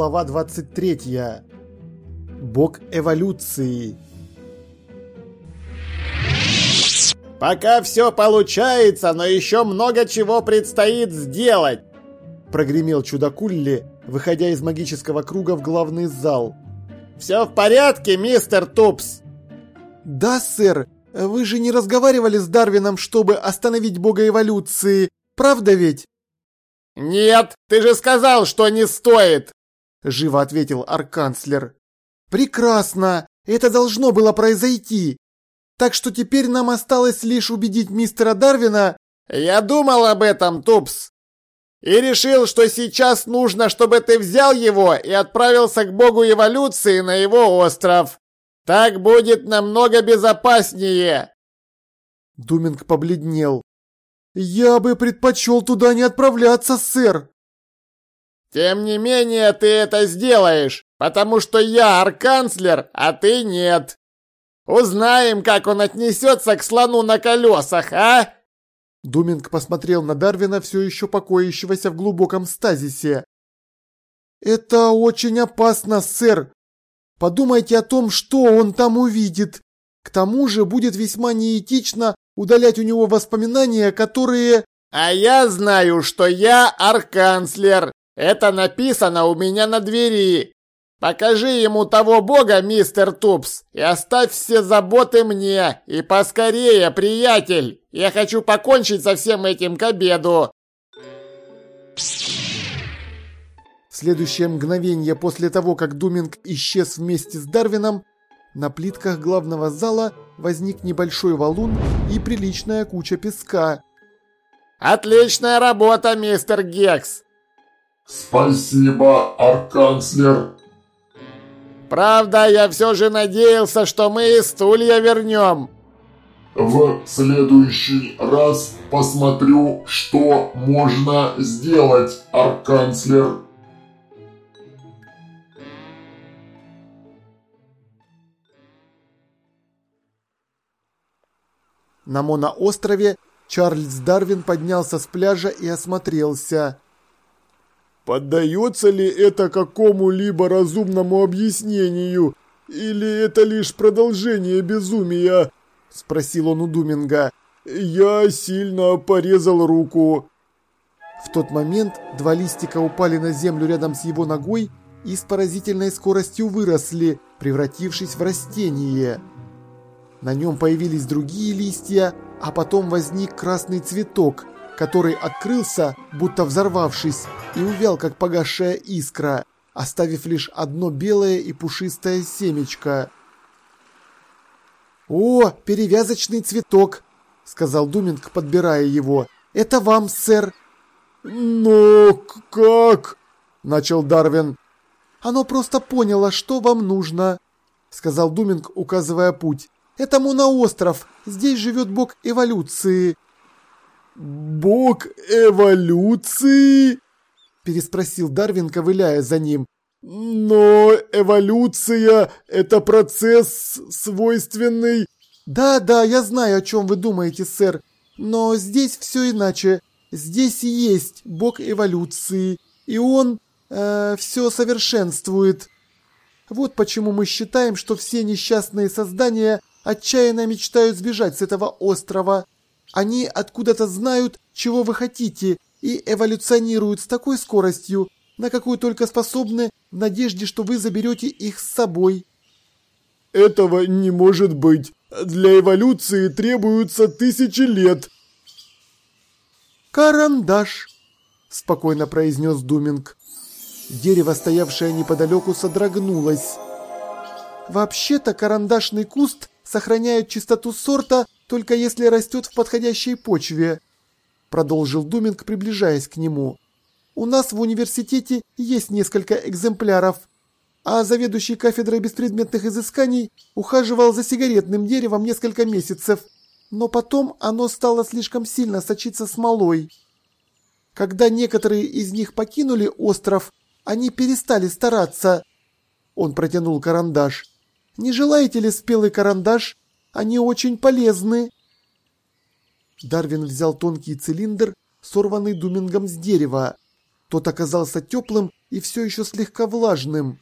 Глава 23. Бог эволюции. «Пока все получается, но еще много чего предстоит сделать!» Прогремел чудакулли, выходя из магического круга в главный зал. «Все в порядке, мистер Тупс?» «Да, сэр. Вы же не разговаривали с Дарвином, чтобы остановить бога эволюции, правда ведь?» «Нет, ты же сказал, что не стоит!» Живо ответил арканцлер. «Прекрасно! Это должно было произойти! Так что теперь нам осталось лишь убедить мистера Дарвина...» «Я думал об этом, Тупс, и решил, что сейчас нужно, чтобы ты взял его и отправился к богу эволюции на его остров. Так будет намного безопаснее!» Думинг побледнел. «Я бы предпочел туда не отправляться, сэр!» «Тем не менее ты это сделаешь, потому что я арканцлер, а ты нет. Узнаем, как он отнесется к слону на колесах, а?» Думинг посмотрел на Дарвина, все еще покоящегося в глубоком стазисе. «Это очень опасно, сэр. Подумайте о том, что он там увидит. К тому же будет весьма неэтично удалять у него воспоминания, которые... А я знаю, что я арканцлер. Это написано у меня на двери. Покажи ему того бога, мистер Тупс, и оставь все заботы мне. И поскорее, приятель. Я хочу покончить со всем этим к обеду. В следующее мгновение после того, как Думинг исчез вместе с Дарвином, на плитках главного зала возник небольшой валун и приличная куча песка. «Отличная работа, мистер Гекс!» «Спасибо, арканцлер!» «Правда, я все же надеялся, что мы и стулья вернем!» «В следующий раз посмотрю, что можно сделать, арканцлер!» На моноострове Чарльз Дарвин поднялся с пляжа и осмотрелся. «Поддается ли это какому-либо разумному объяснению, или это лишь продолжение безумия?» – спросил он у Думинга. «Я сильно порезал руку». В тот момент два листика упали на землю рядом с его ногой и с поразительной скоростью выросли, превратившись в растение. На нем появились другие листья, а потом возник красный цветок, который открылся, будто взорвавшись, и увял, как погасшая искра, оставив лишь одно белое и пушистое семечко. «О, перевязочный цветок!» — сказал Думинг, подбирая его. «Это вам, сэр!» «Но как?» — начал Дарвин. «Оно просто поняло, что вам нужно», — сказал Думинг, указывая путь. Этому на остров. Здесь живет бог эволюции». «Бог эволюции?» переспросил Дарвин, ковыляя за ним. «Но эволюция – это процесс свойственный...» «Да-да, я знаю, о чем вы думаете, сэр. Но здесь все иначе. Здесь есть бог эволюции, и он э, все совершенствует. Вот почему мы считаем, что все несчастные создания отчаянно мечтают сбежать с этого острова. Они откуда-то знают, чего вы хотите, и эволюционируют с такой скоростью, на какую только способны, в надежде, что вы заберете их с собой. Этого не может быть. Для эволюции требуются тысячи лет. Карандаш, спокойно произнес Думинг. Дерево, стоявшее неподалеку, содрогнулось. Вообще-то карандашный куст сохраняют чистоту сорта только если растет в подходящей почве», продолжил Думинг, приближаясь к нему. «У нас в университете есть несколько экземпляров, а заведующий кафедрой беспредметных изысканий ухаживал за сигаретным деревом несколько месяцев, но потом оно стало слишком сильно сочиться смолой. Когда некоторые из них покинули остров, они перестали стараться». Он протянул карандаш. Не желаете ли спелый карандаш? Они очень полезны. Дарвин взял тонкий цилиндр, сорванный думингом с дерева. Тот оказался теплым и все еще слегка влажным.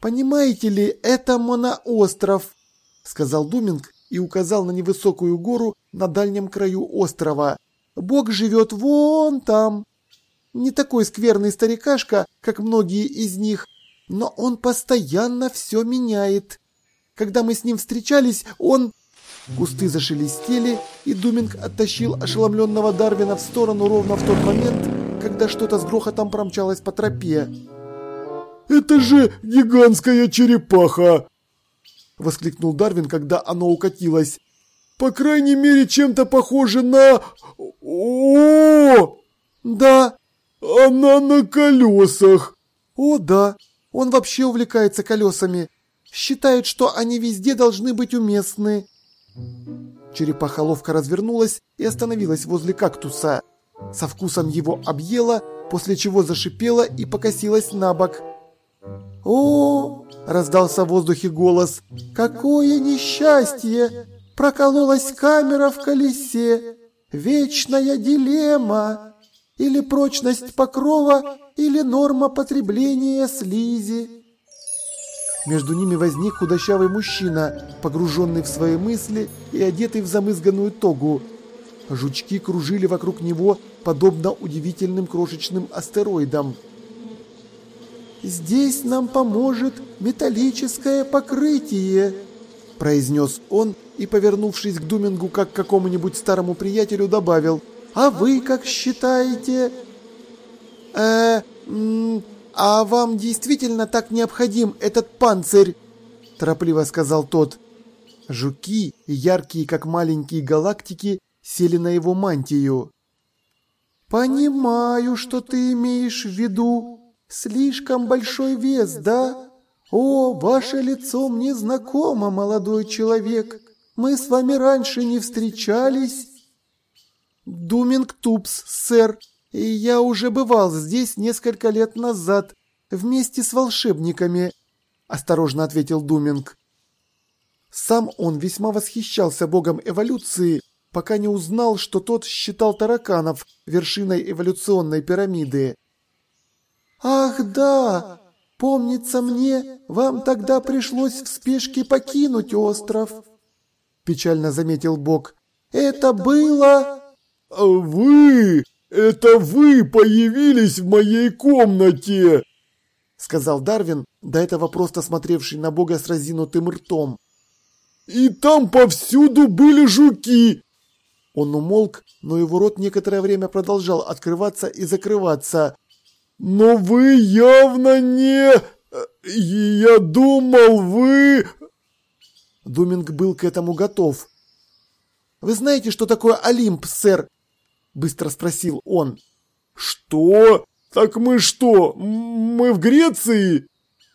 «Понимаете ли, это моноостров», — сказал Думинг и указал на невысокую гору на дальнем краю острова. «Бог живет вон там. Не такой скверный старикашка, как многие из них, но он постоянно все меняет. Когда мы с ним встречались, он...» Кусты зашелестели, и Думинг оттащил ошеломленного Дарвина в сторону ровно в тот момент, когда что-то с грохотом промчалось по тропе. «Это же гигантская черепаха!» Воскликнул Дарвин, когда оно укатилось. «По крайней мере, чем-то похоже на... о «Да!» «Она на колесах!» «О, да! Он вообще увлекается колесами. Считает, что они везде должны быть уместны». Черепаха ловко развернулась и остановилась возле кактуса. Со вкусом его объела, после чего зашипела и покосилась на бок. «О!» – раздался в воздухе голос. «Какое несчастье! Прокололась камера в колесе! Вечная дилемма! Или прочность покрова, или норма потребления слизи!» Между ними возник худощавый мужчина, погруженный в свои мысли и одетый в замызганную тогу. Жучки кружили вокруг него, подобно удивительным крошечным астероидам. «Здесь нам поможет металлическое покрытие», – произнес он и, повернувшись к Думингу как к какому-нибудь старому приятелю, добавил. «А вы как считаете?» «Э, а вам действительно так необходим этот панцирь?» – торопливо сказал тот. Жуки, яркие как маленькие галактики, сели на его мантию. «Понимаю, что ты имеешь в виду. Слишком большой вес, да? О, ваше лицо мне знакомо, молодой человек. Мы с вами раньше не встречались?» «Думинг Тупс, сэр, я уже бывал здесь несколько лет назад, вместе с волшебниками», – осторожно ответил Думинг. Сам он весьма восхищался богом эволюции, пока не узнал, что тот считал тараканов вершиной эволюционной пирамиды. «Ах да! Помнится мне, вам тогда пришлось в спешке покинуть остров!» Печально заметил Бог. «Это было...» «А «Вы! Это вы появились в моей комнате!» Сказал Дарвин, до этого просто смотревший на Бога с разинутым ртом. «И там повсюду были жуки, он умолк, но его рот некоторое время продолжал открываться и закрываться. «Но вы явно не... Я думал, вы...» Думинг был к этому готов. «Вы знаете, что такое Олимп, сэр?» Быстро спросил он. «Что? Так мы что, мы в Греции?»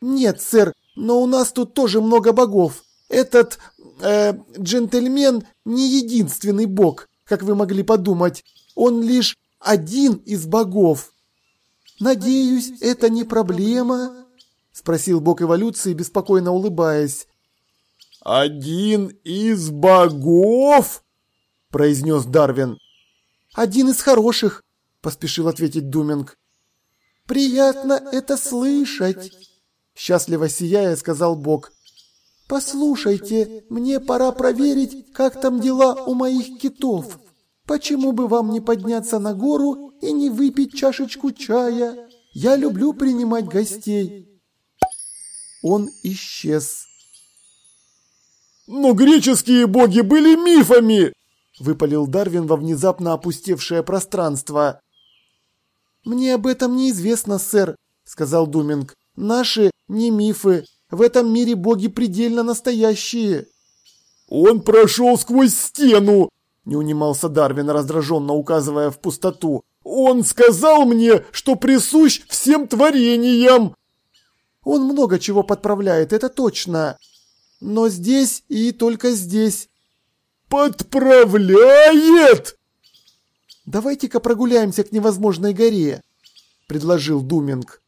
«Нет, сэр, но у нас тут тоже много богов. Этот э, джентльмен не единственный бог, как вы могли подумать. Он лишь один из богов. Надеюсь, это не проблема? Спросил бог эволюции, беспокойно улыбаясь. «Один из богов?» – произнес Дарвин. «Один из хороших», – поспешил ответить Думинг. «Приятно это слышать», – счастливо сияя сказал Бог. «Послушайте, мне пора проверить, как там дела у моих китов. Почему бы вам не подняться на гору и не выпить чашечку чая? Я люблю принимать гостей». Он исчез. «Но греческие боги были мифами!» – выпалил Дарвин во внезапно опустевшее пространство. «Мне об этом неизвестно, сэр», – сказал Думинг. «Наши не мифы, в этом мире боги предельно настоящие. Он прошел сквозь стену, не унимался Дарвин, раздраженно указывая в пустоту. Он сказал мне, что присущ всем творениям. Он много чего подправляет, это точно. Но здесь и только здесь. Подправляет? Давайте-ка прогуляемся к невозможной горе, предложил Думинг.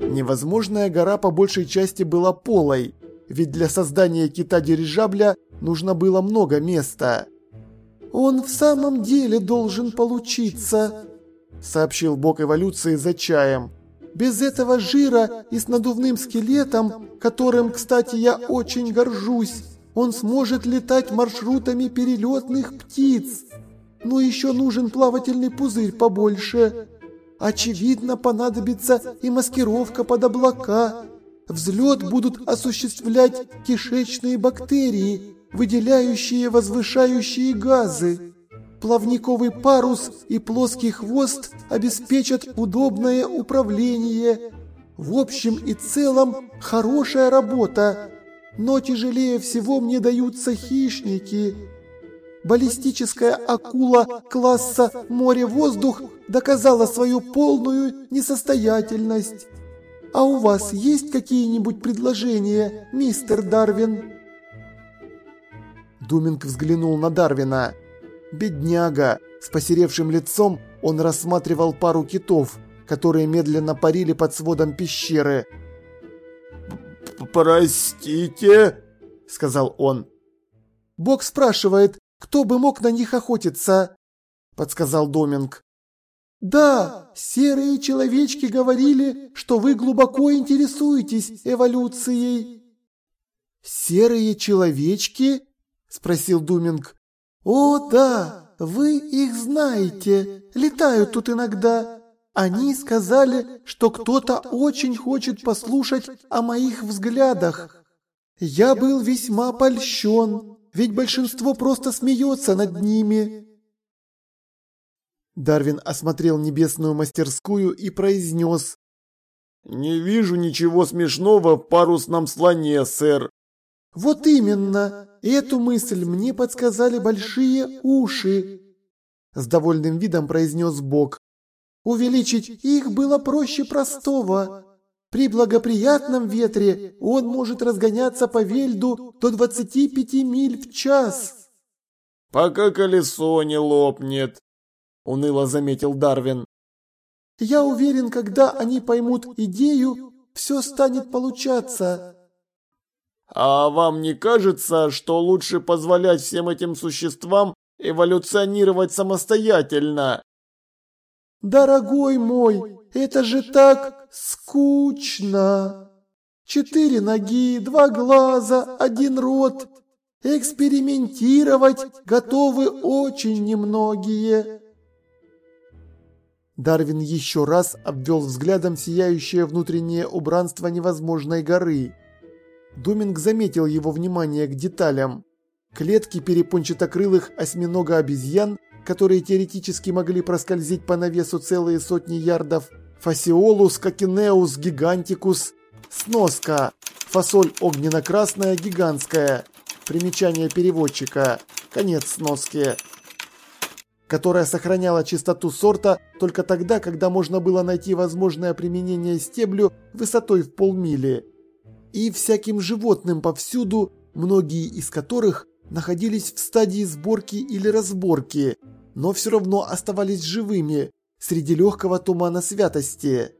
Невозможная гора по большей части была полой, ведь для создания кита-дирижабля нужно было много места. Он в самом деле должен получиться, сообщил бог эволюции за чаем. Без этого жира и с надувным скелетом, которым, кстати, я очень горжусь, он сможет летать маршрутами перелетных птиц. Но еще нужен плавательный пузырь побольше. Очевидно, понадобится и маскировка под облака. Взлет будут осуществлять кишечные бактерии, выделяющие возвышающие газы. Плавниковый парус и плоский хвост обеспечат удобное управление. В общем и целом, хорошая работа. Но тяжелее всего мне даются хищники. Баллистическая акула класса «Море-воздух» доказала свою полную несостоятельность. А у вас есть какие-нибудь предложения, мистер Дарвин?» Думинг взглянул на Дарвина. Бедняга! С посеревшим лицом он рассматривал пару китов, которые медленно парили под сводом пещеры. «Простите?» – сказал он. «Бог спрашивает, кто бы мог на них охотиться?» – подсказал Доминг. «Да, серые человечки говорили, что вы глубоко интересуетесь эволюцией». «Серые человечки?» – спросил Думинг. «О, да, вы их знаете, летают тут иногда. Они сказали, что кто-то очень хочет послушать о моих взглядах. Я был весьма польщен, ведь большинство просто смеется над ними». Дарвин осмотрел небесную мастерскую и произнес. «Не вижу ничего смешного в парусном слоне, сэр. Вот именно, эту мысль мне подсказали большие уши. С довольным видом произнес Бог. Увеличить их было проще простого. При благоприятном ветре он может разгоняться по вельду до 25 миль в час. «Пока колесо не лопнет», — уныло заметил Дарвин. «Я уверен, когда они поймут идею, все станет получаться. А вам не кажется, что лучше позволять всем этим существам эволюционировать самостоятельно? Дорогой мой, это же так скучно. Четыре ноги, два глаза, один рот. Экспериментировать готовы очень немногие. Дарвин еще раз обвел взглядом сияющее внутреннее убранство невозможной горы. Доминг заметил его внимание к деталям. Клетки перепончатокрылых осьминога-обезьян, которые теоретически могли проскользить по навесу целые сотни ярдов, фасиолус кокинеус гигантикус, сноска, фасоль огненно-красная гигантская, примечание переводчика, конец сноски, которая сохраняла чистоту сорта только тогда, когда можно было найти возможное применение стеблю высотой в полмили и всяким животным повсюду, многие из которых находились в стадии сборки или разборки, но все равно оставались живыми среди легкого тумана святости.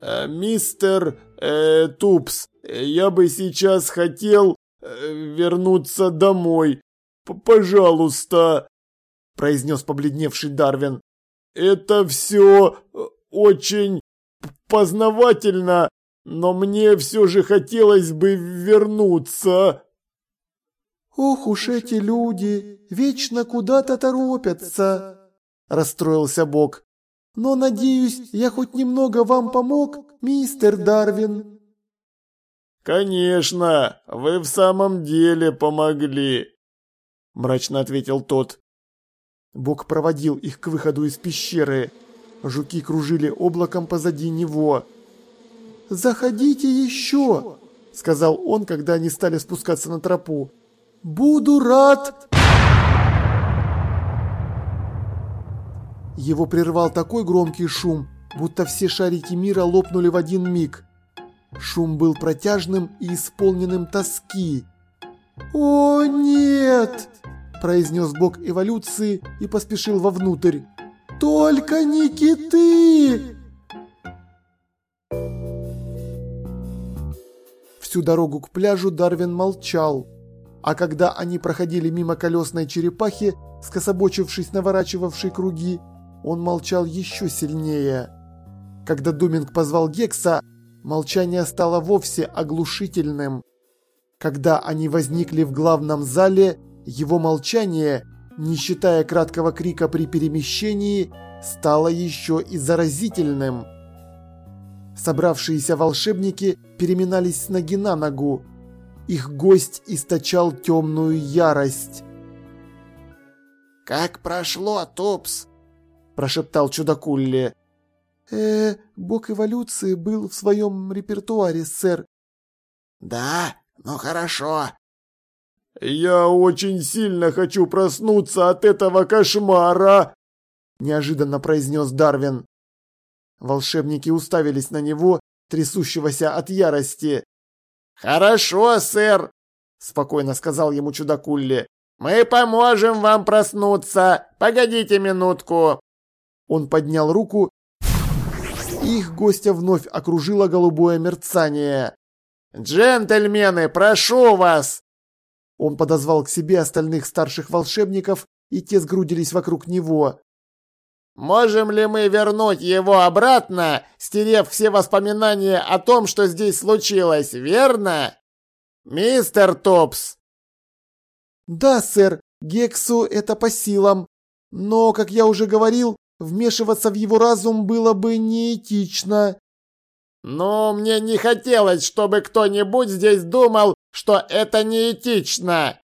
«Э, «Мистер э, Тупс, я бы сейчас хотел э, вернуться домой. П Пожалуйста», – произнес побледневший Дарвин. «Это все э, очень познавательно но мне все же хотелось бы вернуться. Ох уж эти люди, вечно куда-то торопятся, расстроился Бог. Но, надеюсь, я хоть немного вам помог, мистер Дарвин. Конечно, вы в самом деле помогли, мрачно ответил тот. Бог проводил их к выходу из пещеры. Жуки кружили облаком позади него. «Заходите еще!» – сказал он, когда они стали спускаться на тропу. «Буду рад!» Его прервал такой громкий шум, будто все шарики мира лопнули в один миг. Шум был протяжным и исполненным тоски. «О, нет!» – произнес бог эволюции и поспешил вовнутрь. «Только не киты!» Всю дорогу к пляжу Дарвин молчал. А когда они проходили мимо колесной черепахи, скособочившись наворачивавшей круги, он молчал еще сильнее. Когда Думинг позвал Гекса, молчание стало вовсе оглушительным. Когда они возникли в главном зале, его молчание, не считая краткого крика при перемещении, стало еще и заразительным. Собравшиеся волшебники переминались с ноги на ногу. Их гость источал темную ярость. «Как прошло, Тупс?» – прошептал чудакулли. э бог эволюции был в своем репертуаре, сэр». «Да, ну хорошо». «Я очень сильно хочу проснуться от этого кошмара!» – неожиданно произнес Дарвин. Волшебники уставились на него, трясущегося от ярости. «Хорошо, сэр», — спокойно сказал ему чудакулли. «Мы поможем вам проснуться. Погодите минутку». Он поднял руку, их гостя вновь окружило голубое мерцание. «Джентльмены, прошу вас!» Он подозвал к себе остальных старших волшебников, и те сгрудились вокруг него. Можем ли мы вернуть его обратно, стерев все воспоминания о том, что здесь случилось, верно? Мистер Топс? Да, сэр, Гексу это по силам. Но, как я уже говорил, вмешиваться в его разум было бы неэтично. Но мне не хотелось, чтобы кто-нибудь здесь думал, что это неэтично,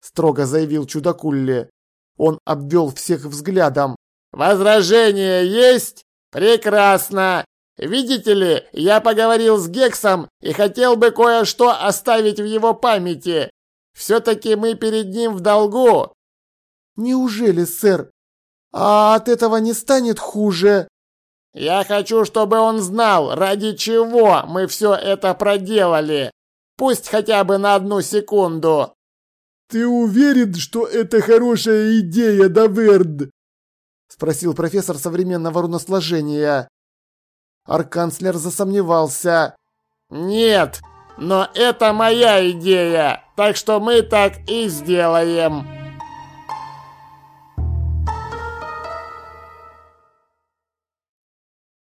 строго заявил чудакулли. Он обвел всех взглядом. Возражение есть? Прекрасно. Видите ли, я поговорил с Гексом и хотел бы кое-что оставить в его памяти. Все-таки мы перед ним в долгу. Неужели, сэр? А от этого не станет хуже? Я хочу, чтобы он знал, ради чего мы все это проделали. Пусть хотя бы на одну секунду. Ты уверен, что это хорошая идея, Даверд? Спросил профессор современного руносложения. Арканцлер засомневался. «Нет, но это моя идея, так что мы так и сделаем».